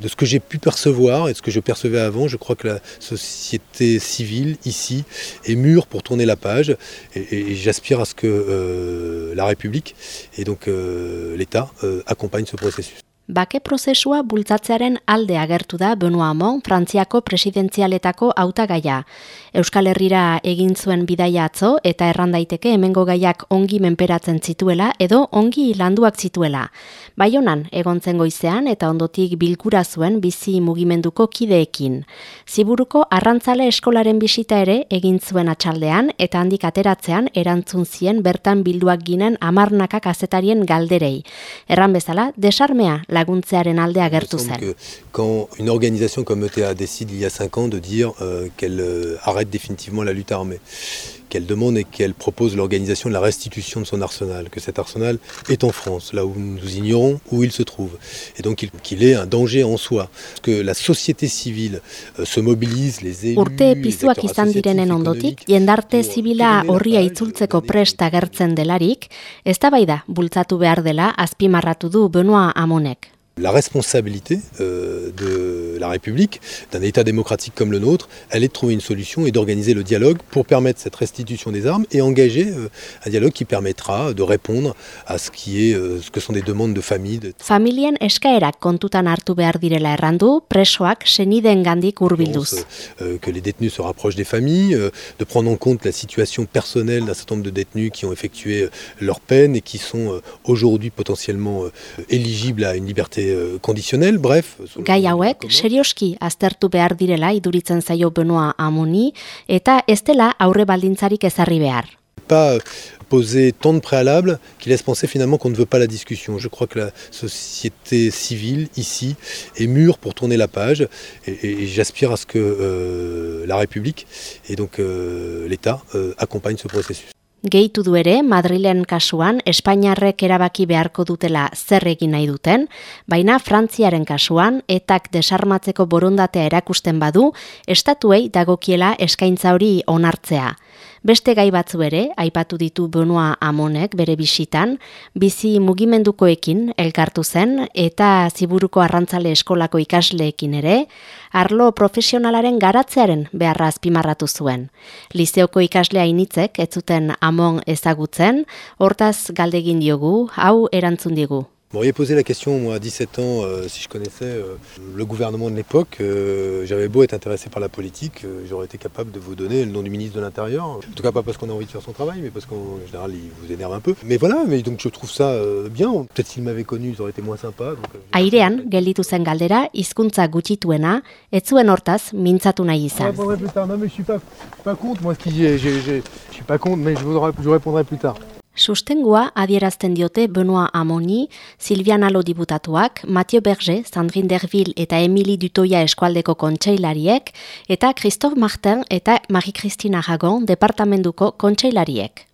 De ce que j'ai pu percevoir et de ce que je percevais avant, je crois que la société civile ici est mûre pour tourner la page et, j'aspire à ce que euh, la République et donc euh, l'État euh, accompagnent ce processus. Bake prozesua bultzatzearen alde agertu da Benoa Hamon, Frantziako presidentzialetako hautagaia. Euskal Herrira egin zuen bidaia atzo eta errandaiteke hemengo gaiak ongi menperatzen zituela edo ongi landuak zituela. Baionan egontzen goizean eta ondotik bilkura zuen bizi mugimenduko kideekin. Ziburuko arrantzale eskolaren bisita ere egin zuen atxaldean eta handik ateratzean erantzun zien bertan bilduak ginen amarnaka kazetarien galderei. Erran bezala, desarmea laguntzearen alde agertu zen. Quand une organisation comme ETA décide il y a 5 ans de dire euh, qu'elle euh, arrête définitivement la lutte armée, qu'elle demande et qu'elle propose l'organisation de la restitution de son arsenal, que cet arsenal est en France, là où nous ignorons où il se trouve, et donc qu'il est un danger en soi. Que la société civile euh, se mobilise, les élus, Urte pizuak izan direnen ondotik, jendarte zibila horria itzultzeko prest agertzen delarik, eztabaida bultzatu behar dela azpimarratu du Benoa Amonek. La responsabilité euh, de la République, d'un État démocratique comme le nôtre, elle est de trouver une solution et d'organiser le dialogue pour permettre cette restitution des armes et engager euh, un dialogue qui permettra de répondre à ce qui est euh, ce que sont des demandes de famille. De... Familien eskaerak kontutan hartu behar direla errandu, presoak que les détenus se rapprochent des familles, de prendre en compte la situation personnelle d'un certain nombre de détenus qui ont effectué leur peine et qui sont aujourd'hui potentiellement éligibles à une liberté conditionnel, bref. Gai hauek, serioski aztertu behar direla iduritzen zaio benoa eta ez dela aurre baldintzarik ezarri behar. Pas poser tant de préalables qui laisse penser finalement qu'on ne veut pas la discussion. Je crois que la société civile ici est mûre pour tourner la page et, et j'aspire à ce que euh, la République et donc euh, l'État euh, accompagnent ce processus. Gehitu du ere, Madrilen kasuan, Espainiarrek erabaki beharko dutela zer egin nahi duten, baina Frantziaren kasuan, etak desarmatzeko borondatea erakusten badu, estatuei dagokiela eskaintza hori onartzea. Beste gai batzu ere, aipatu ditu Benoa Amonek bere bisitan, bizi mugimendukoekin elkartu zen eta ziburuko arrantzale eskolako ikasleekin ere, arlo profesionalaren garatzearen beharra azpimarratu zuen. Lizeoko ikaslea initzek ez zuten Amon ezagutzen, hortaz galdegin diogu, hau erantzun digu. M'auriez posé la question, moi, à 17 ans, euh, si je connaissais euh, le gouvernement de l'époque, euh, j'avais beau être intéressé par la politique, euh, j'aurais été capable de vous donner le nom du ministre de l'Intérieur. En tout cas, pas parce qu'on a envie de faire son travail, mais parce qu'en général, il vous énerve un peu. Mais voilà, mais donc je trouve ça euh, bien. Peut-être s'il m'avait connu, ça aurait été moins sympa. Donc, euh, Airean, gelditu zen galdera, hizkuntza gutxituena, ez zuen hortaz, mintzatu nahi izan. Je répondrai plus tard. Non, mais je suis pas, je suis pas contre, moi, ce qui est, je suis pas contre, mais je vous, je vous répondrai plus tard. Sustengua adierazten diote Benoa Amoni, Silvian Alo dibutatuak, Mathieu Berger, Sandrine Derville eta Emili Dutoia eskualdeko kontseilariek, eta Christophe Martin eta Marie-Christine Aragon departamentuko kontseilariek.